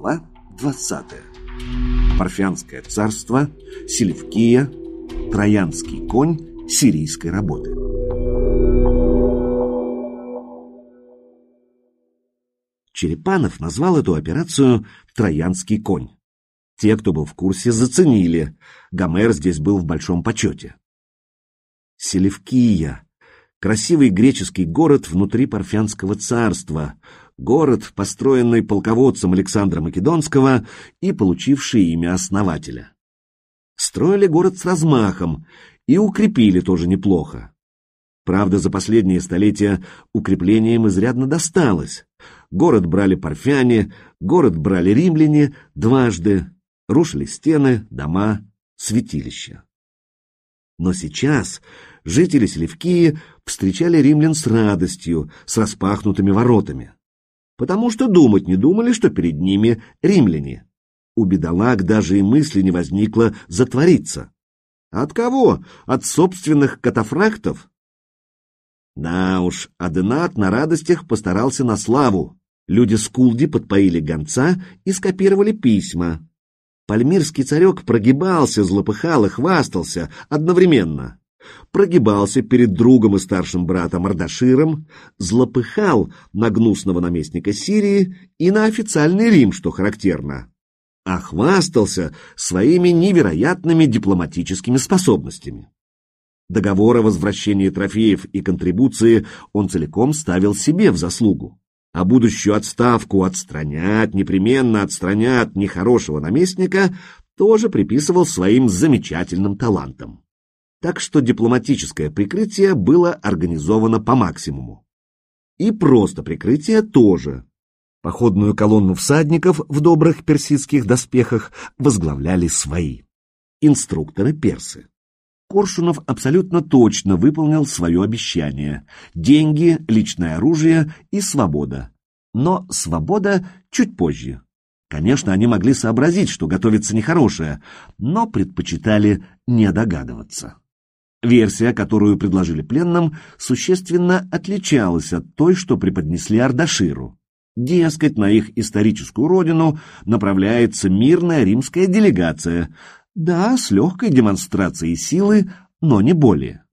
Глава 20. Парфянское царство, Селевкия, Троянский конь сирийской работы. Черепанов назвал эту операцию «Троянский конь». Те, кто был в курсе, заценили. Гомер здесь был в большом почете. Селевкия. Красивый греческий город внутри Парфянского царства. Город, построенный полководцем Александра Македонского и получивший имя основателя. Строили город с размахом и укрепили тоже неплохо. Правда, за последние столетия укреплениям изрядно досталось. Город брали парфяне, город брали римляне дважды, рушили стены, дома, святилища. Но сейчас жители Селевкии встречали римлян с радостью, с распахнутыми воротами. Потому что думать не думали, что перед ними римляне. У бедолаг даже и мысли не возникло затвориться. От кого? От собственных катафрактов? Да уж, Аденат на радостях постарался на славу. Люди Скулди подпоили гонца и скопировали письма. Пальмирский царек прогибался, злопыхал и хвастался одновременно. Прогибался перед другом и старшим братом Ардаширом, злопыхал на гнусного наместника Сирии и на официальный Рим, что характерно. А хвастался своими невероятными дипломатическими способностями. Договор о возвращении трофеев и контрибуции он целиком ставил себе в заслугу а будущую отставку отстранят, непременно отстранят нехорошего наместника, тоже приписывал своим замечательным талантам. Так что дипломатическое прикрытие было организовано по максимуму. И просто прикрытие тоже. Походную колонну всадников в добрых персидских доспехах возглавляли свои. Инструкторы персы. Коршунов абсолютно точно выполнил свое обещание. Деньги, личное оружие и свобода. Но свобода чуть позже. Конечно, они могли сообразить, что готовится нехорошее, но предпочитали не догадываться. Версия, которую предложили пленным, существенно отличалась от той, что преподнесли Ардаширу. Дескать, на их историческую родину направляется мирная римская делегация – да, с легкой демонстрацией силы, но не более.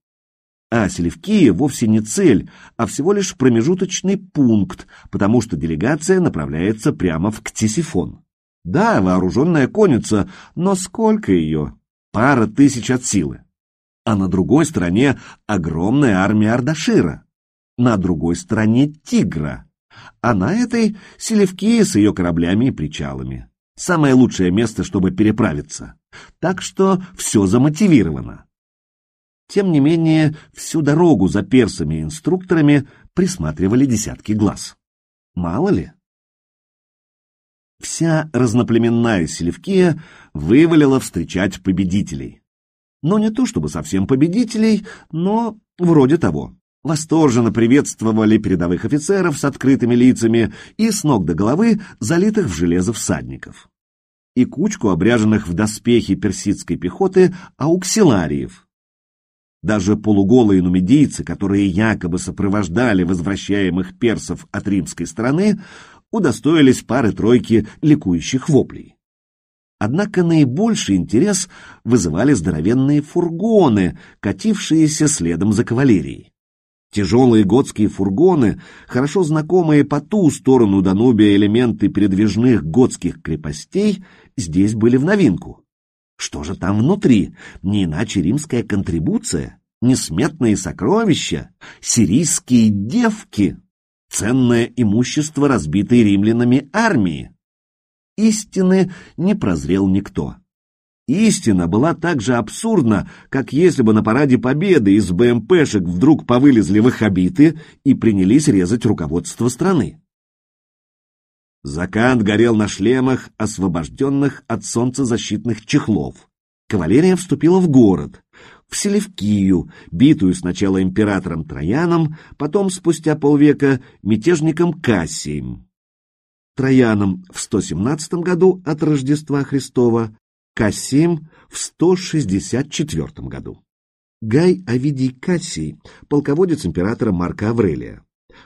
А Селевкия вовсе не цель, а всего лишь промежуточный пункт, потому что делегация направляется прямо в Ктисифон. Да, вооруженная конница, но сколько ее? Пара тысяч от силы. А на другой стороне огромная армия Ардашира. На другой стороне Тигра. А на этой Селевкия с ее кораблями и причалами. Самое лучшее место, чтобы переправиться. Так что все замотивировано. Тем не менее, всю дорогу за персами и инструкторами присматривали десятки глаз. Мало ли. Вся разноплеменная Селевкия вывалила встречать победителей. Но не то чтобы совсем победителей, но вроде того. Восторженно приветствовали передовых офицеров с открытыми лицами и с ног до головы залитых в железо всадников и кучку обряженных в доспехи персидской пехоты ауксилариев. Даже полуголые нумидийцы, которые якобы сопровождали возвращаемых персов от римской стороны, удостоились пары-тройки ликующих воплей. Однако наибольший интерес вызывали здоровенные фургоны, катившиеся следом за кавалерией. Тяжелые готские фургоны, хорошо знакомые по ту сторону Данубия элементы передвижных готских крепостей, здесь были в новинку. Что же там внутри? Не иначе римская контрибуция, несметные сокровища, сирийские девки, ценное имущество разбитой римлянами армии. Истины не прозрел никто. Истина была так же абсурдна, как если бы на параде Победы из БМПшек вдруг повылезли ваххабиты и принялись резать руководство страны. Закат горел на шлемах, освобожденных от солнцезащитных чехлов. Кавалерия вступила в город, в Селевкию, битую сначала императором Трояном, потом, спустя полвека, мятежником Кассием. Трояном в 117 году от Рождества Христова, Кассием в 164 году. Гай Овидий Кассий, полководец императора Марка Аврелия.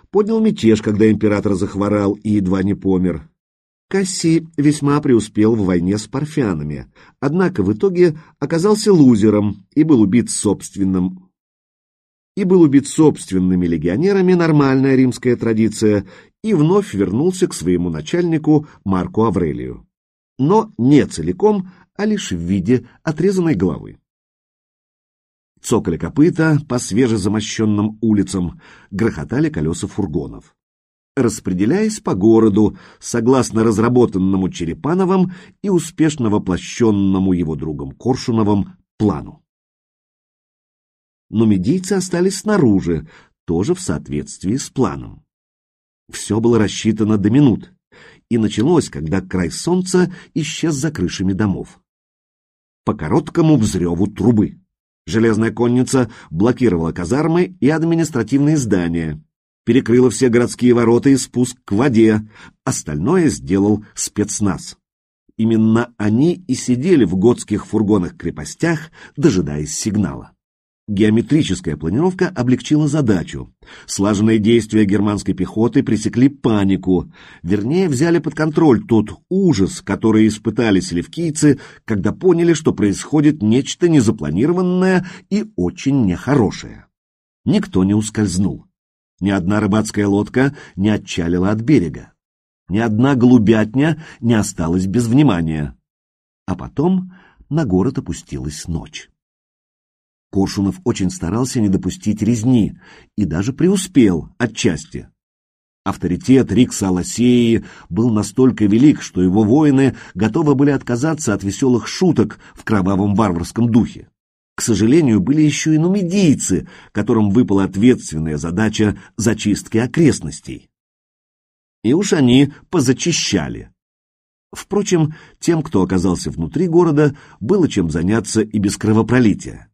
Поднял мятеж, когда император захворал и едва не помер. Кассий весьма преуспел в войне с парфянами, однако в итоге оказался лузером и был убит собственным и был убит собственными легионерами, нормальная римская традиция, и вновь вернулся к своему начальнику Марку Аврелию. Но не целиком, а лишь в виде отрезанной головы. Цокали копыта по свежезамощенным улицам, грохотали колеса фургонов распределяясь по городу, согласно разработанному Черепановым и успешно воплощенному его другом Коршуновым плану. Но медийцы остались снаружи, тоже в соответствии с планом. Все было рассчитано до минут, и началось, когда край солнца исчез за крышами домов. По короткому взреву трубы. Железная конница блокировала казармы и административные здания, перекрыла все городские ворота и спуск к воде, остальное сделал спецназ. Именно они и сидели в готских фургонах-крепостях, дожидаясь сигнала. Геометрическая планировка облегчила задачу. Слаженные действия германской пехоты пресекли панику, вернее, взяли под контроль тот ужас, который испытали селевкийцы, когда поняли, что происходит нечто незапланированное и очень нехорошее. Никто не ускользнул. Ни одна рыбацкая лодка не отчалила от берега. Ни одна голубятня не осталась без внимания. А потом на город опустилась ночь. Коршунов очень старался не допустить резни и даже преуспел отчасти. Авторитет Рикса Лосеи был настолько велик, что его воины готовы были отказаться от веселых шуток в кровавом варварском духе. К сожалению, были еще и нумидийцы, которым выпала ответственная задача зачистки окрестностей. И уж они позачищали. Впрочем, тем, кто оказался внутри города, было чем заняться и без кровопролития.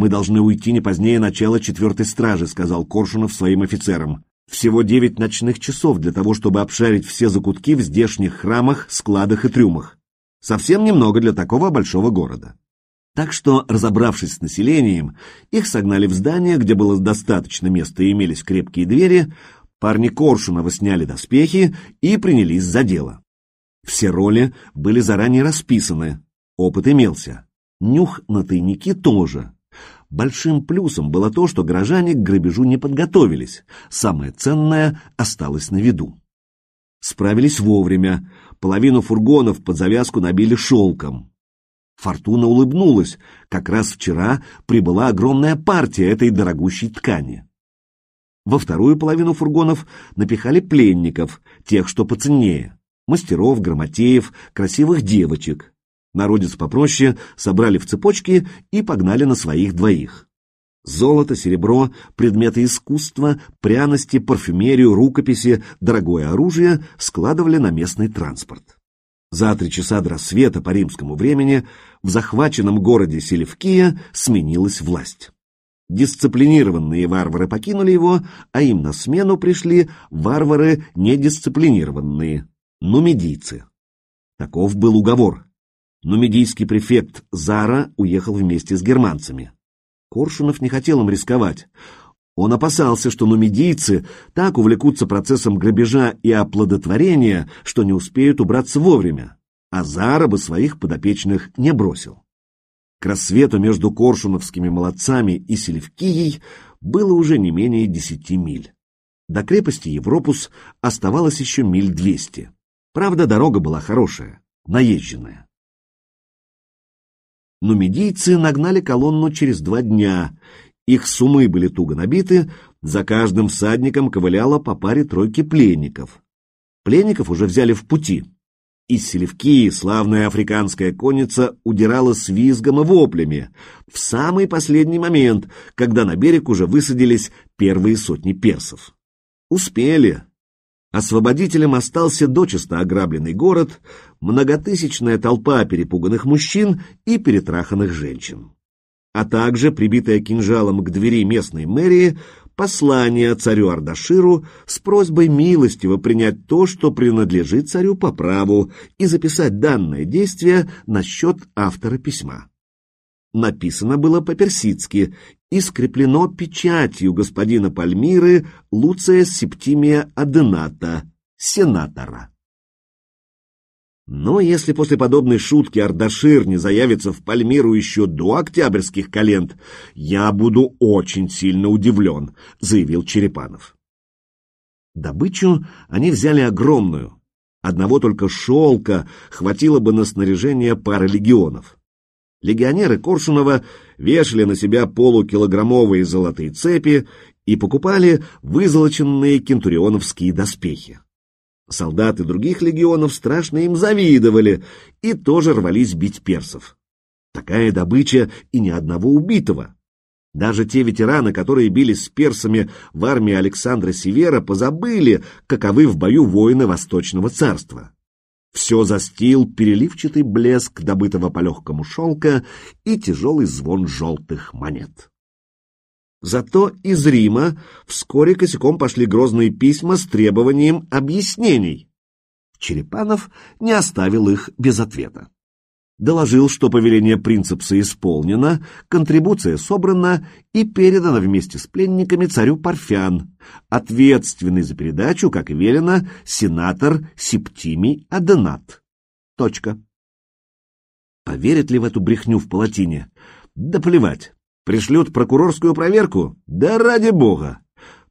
«Мы должны уйти не позднее начала четвертой стражи», — сказал Коршунов своим офицерам. «Всего девять ночных часов для того, чтобы обшарить все закутки в здешних храмах, складах и трюмах. Совсем немного для такого большого города». Так что, разобравшись с населением, их согнали в здание, где было достаточно места и имелись крепкие двери, парни Коршунова сняли доспехи и принялись за дело. Все роли были заранее расписаны, опыт имелся. Нюх на тайники тоже. Большим плюсом было то, что горожане к грабежу не подготовились, самое ценное осталось на виду. Справились вовремя, половину фургонов под завязку набили шелком. Фортуна улыбнулась. Как раз вчера прибыла огромная партия этой дорогущей ткани. Во вторую половину фургонов напихали пленников, тех, что поценнее, мастеров, грамотеев, красивых девочек. Народец попроще собрали в цепочки и погнали на своих двоих. Золото, серебро, предметы искусства, пряности, парфюмерию, рукописи, дорогое оружие складывали на местный транспорт. За три часа до рассвета по римскому времени в захваченном городе Селевкия сменилась власть. Дисциплинированные варвары покинули его, а им на смену пришли варвары недисциплинированные, нумидийцы. Таков был уговор. Нумидийский префект Зара уехал вместе с германцами. Коршунов не хотел им рисковать. Он опасался, что нумидийцы так увлекутся процессом грабежа и оплодотворения, что не успеют убраться вовремя, а Зара бы своих подопечных не бросил. К рассвету между коршуновскими молодцами и Селевкией было уже не менее десяти миль. До крепости Европус оставалось еще миль двести. Правда, дорога была хорошая, наезженная. Нумидийцы нагнали колонну через два дня, их сумы были туго набиты, за каждым всадником ковыляло по паре тройки пленников. Пленников уже взяли в пути. Из Селевкии славная африканская конница удирала с визгом и воплями в самый последний момент, когда на берег уже высадились первые сотни персов. Успели. Освободителем остался дочисто ограбленный город, многотысячная толпа перепуганных мужчин и перетраханных женщин а также прибитое кинжалом к двери местной мэрии послание царю Ардаширу с просьбой милостиво принять то, что принадлежит царю по праву, и записать данное действие на счет автора письма. Написано было по-персидски и скреплено печатью господина Пальмиры Луция Септимия Адената, сенатора. Но если после подобной шутки Ардашир не заявится в Пальмиру еще до октябрьских календ, я буду очень сильно удивлен, заявил Черепанов. Добычу они взяли огромную. Одного только шелка хватило бы на снаряжение пары легионов. Легионеры Коршунова вешали на себя полукилограммовые золотые цепи и покупали вызолоченные кентурионовские доспехи. Солдаты других легионов страшно им завидовали и тоже рвались бить персов. Такая добыча и ни одного убитого. Даже те ветераны, которые бились с персами в армии Александра Севера, позабыли, каковы в бою воины Восточного царства. Все застил переливчатый блеск добытого по легкому шелка и тяжелый звон желтых монет. Зато из Рима вскоре косяком пошли грозные письма с требованием объяснений. Черепанов не оставил их без ответа. Доложил, что повеление принципса исполнено, контрибуция собрана и передана вместе с пленниками царю Парфян, ответственный за передачу, как и велено, сенатор Септимий Аденат. Точка. Поверят ли в эту брехню в палатине? Да плевать. Пришлют прокурорскую проверку? Да ради бога!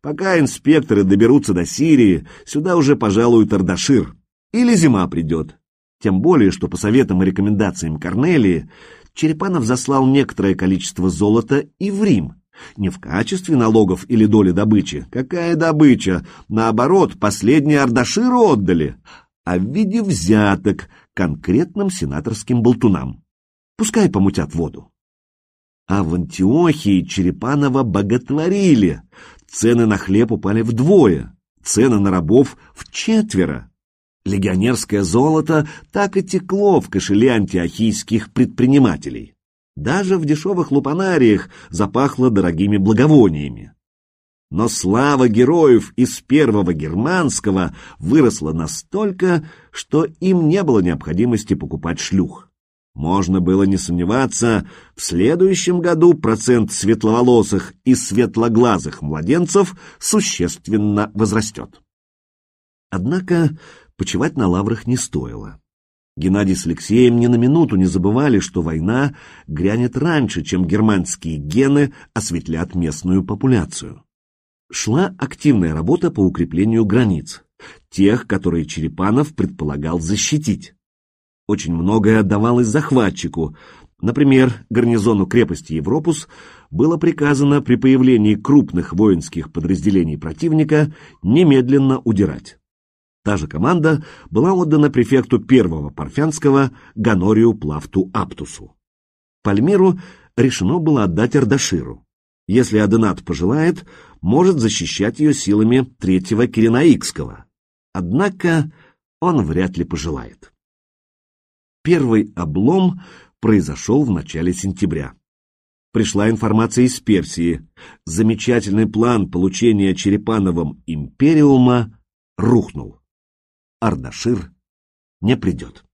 Пока инспекторы доберутся до Сирии, сюда уже пожалуют Ардашир. Или зима придет. Тем более, что по советам и рекомендациям Корнелии Черепанов заслал некоторое количество золота и в Рим. Не в качестве налогов или доли добычи. Какая добыча? Наоборот, последние Ардаширу отдали. А в виде взяток конкретным сенаторским болтунам. Пускай помутят воду. А в Антиохии Черепанова боготворили. Цены на хлеб упали вдвое, цены на рабов в четверо. Легионерское золото так и текло в кошеле антиохийских предпринимателей. Даже в дешевых лупанариях запахло дорогими благовониями. Но слава героев из первого германского выросла настолько, что им не было необходимости покупать шлюх. Можно было не сомневаться, в следующем году процент светловолосых и светлоглазых младенцев существенно возрастет. Однако почивать на лаврах не стоило. Геннадий с Алексеем ни на минуту не забывали, что война грянет раньше, чем германские гены осветлят местную популяцию. Шла активная работа по укреплению границ, тех, которые Черепанов предполагал защитить. Очень многое отдавалось захватчику. Например, гарнизону крепости Европус было приказано при появлении крупных воинских подразделений противника немедленно удирать. Та же команда была отдана префекту первого Парфянского Ганорию Плавту Аптусу. Пальмиру решено было отдать Ардаширу. Если Аденат пожелает, может защищать ее силами третьего Киренаикского. Однако он вряд ли пожелает. Первый облом произошел в начале сентября. Пришла информация из Персии. Замечательный план получения Черепановым империума рухнул. Ардашир не придет.